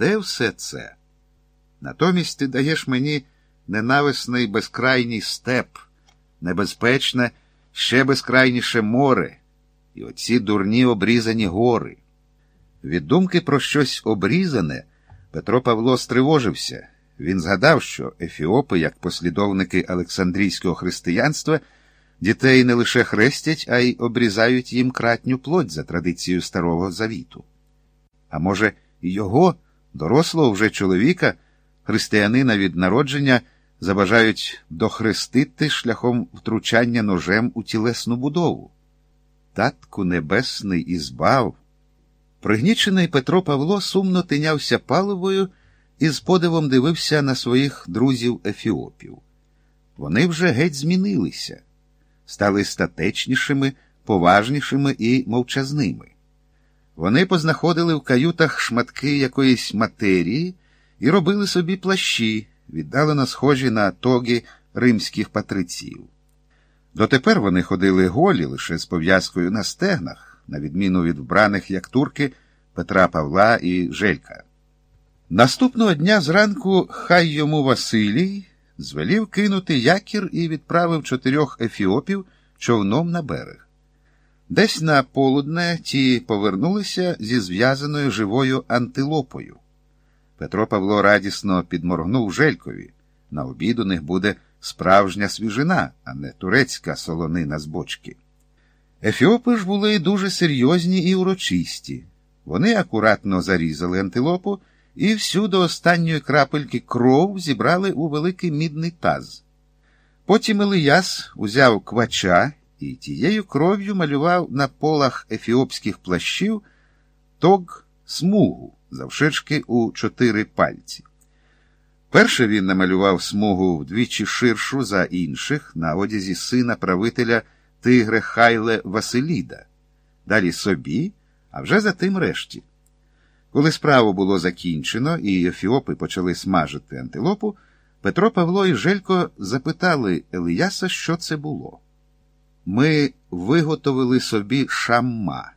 де все це? Натомість ти даєш мені ненависний безкрайній степ, небезпечне, ще безкрайніше море, і оці дурні обрізані гори. Від думки про щось обрізане, Петро Павло стривожився. Він згадав, що ефіопи, як послідовники Олександрійського християнства, дітей не лише хрестять, а й обрізають їм кратню плоть за традицією Старого Завіту. А може, його, дорослого вже чоловіка, християнина від народження, забажають дохрестити шляхом втручання ножем у тілесну будову. Татку небесний і збав. Пригнічений Петро Павло сумно тинявся паливою і з подивом дивився на своїх друзів ефіопів. Вони вже геть змінилися, стали статечнішими, поважнішими і мовчазними. Вони познаходили в каютах шматки якоїсь матерії і робили собі плащі, віддалено схожі на тоги римських патриців. Дотепер вони ходили голі лише з пов'язкою на стегнах, на відміну від вбраних, як турки, Петра Павла і Желька. Наступного дня зранку хай йому Василій звелів кинути якір і відправив чотирьох ефіопів човном на берег. Десь на полудне ті повернулися зі зв'язаною живою антилопою. Петро Павло радісно підморгнув Желькові. На обід у них буде справжня свіжина, а не турецька солонина з бочки. Ефіопи ж були дуже серйозні і урочисті. Вони акуратно зарізали антилопу і всю до останньої крапельки кров зібрали у великий мідний таз. Потім Елияс узяв квача і тією кров'ю малював на полах ефіопських плащів тог смугу завширшки у чотири пальці. Перше він намалював смугу вдвічі ширшу за інших на одязі сина правителя Тигре Хайле Василіда, далі собі, а вже за тим решті. Коли справу було закінчено і ефіопи почали смажити антилопу, Петро Павло і Желько запитали Елияса, що це було. Ми виготовили собі шамма,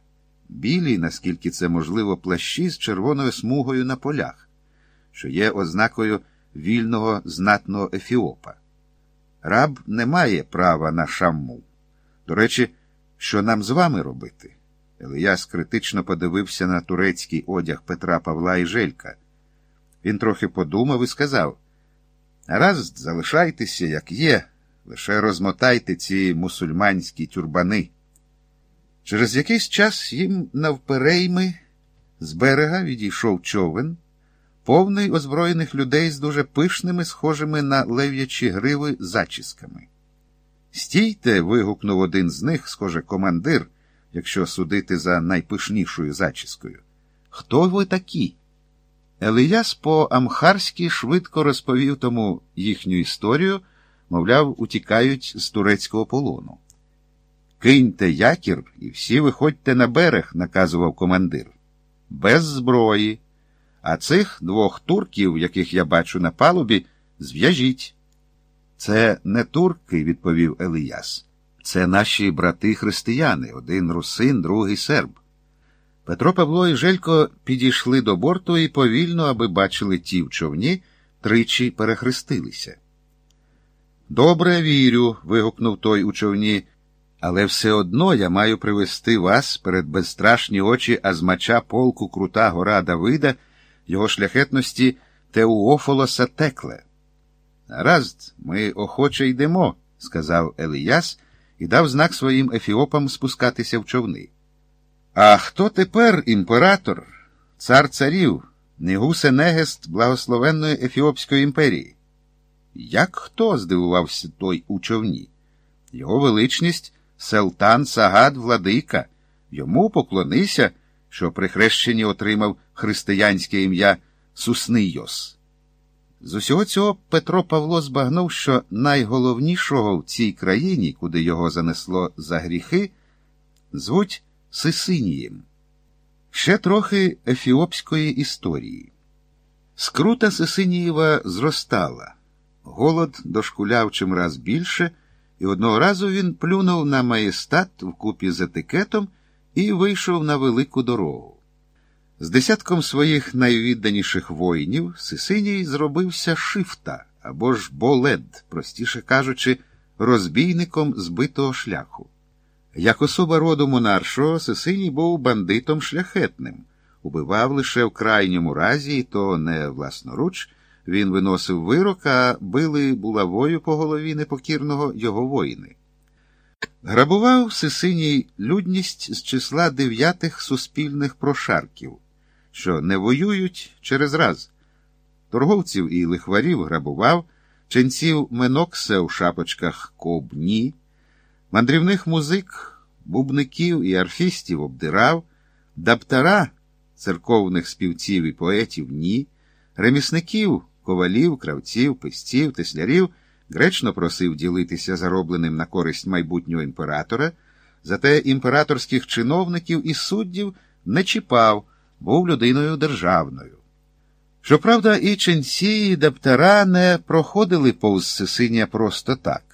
білі, наскільки це можливо, плащі з червоною смугою на полях, що є ознакою вільного знатного ефіопа. Раб не має права на шамму. До речі, що нам з вами робити? Елияс критично подивився на турецький одяг Петра Павла і Желька. Він трохи подумав і сказав: Раз залишайтеся, як є, лише розмотайте ці мусульманські тюрбани. Через якийсь час їм навперейми з берега відійшов човен, повний озброєних людей з дуже пишними, схожими на лев'ячі гриви зачісками. Стійте. вигукнув один з них, схоже, командир, якщо судити за найпишнішою зачіскою. Хто ви такі? Елияс по амхарськи швидко розповів тому їхню історію, мовляв, утікають з турецького полону. Киньте якір і всі виходьте на берег, наказував командир. Без зброї. А цих двох турків, яких я бачу на палубі, зв'яжіть. Це не турки, відповів Елияс. Це наші брати християни, один русин, другий серб. Петро Павло і Желько підійшли до борту і повільно, аби бачили ті в човні, тричі перехрестилися. Добре вірю. вигукнув той у човні, але все одно я маю привести вас перед безстрашні очі азмача полку Крута гора Давида, його шляхетності Теуофолоса Текле. Гаразд, ми охоче йдемо, сказав Елияс і дав знак своїм ефіопам спускатися в човни. А хто тепер імператор, цар царів, Негусе Негест благословенної Ефіопської імперії? Як хто? здивувався той у човні? Його величність Селтан Сагад Владика. Йому поклонися, що при хрещенні отримав християнське ім'я Суснийос. З усього цього Петро Павло збагнув, що найголовнішого в цій країні, куди його занесло за гріхи, звуть Сисинієм. Ще трохи ефіопської історії. Скрута Сисинієва зростала, голод дошкуляв чимраз більше, і одного разу він плюнув на маєстат вкупі з етикетом і вийшов на велику дорогу. З десятком своїх найвідданіших воїнів Сисиній зробився шифта або ж болед, простіше кажучи, розбійником збитого шляху. Як особа роду монаршого, Сисиній був бандитом шляхетним, убивав лише в крайньому разі, і то не власноруч. Він виносив вирок, а били булавою по голові непокірного його воїни. Грабував Сисиній людність з числа дев'ятих суспільних прошарків, що не воюють через раз. Торговців і лихварів грабував, ченців меноксе у шапочках кобні, мандрівних музик, бубників і арфістів обдирав, даптара церковних співців і поетів ні, ремісників, ковалів, кравців, писців, теслярів гречно просив ділитися заробленим на користь майбутнього імператора, зате імператорських чиновників і суддів не чіпав, був людиною державною. Щоправда, і ченці, і даптара не проходили повз Сисиня просто так.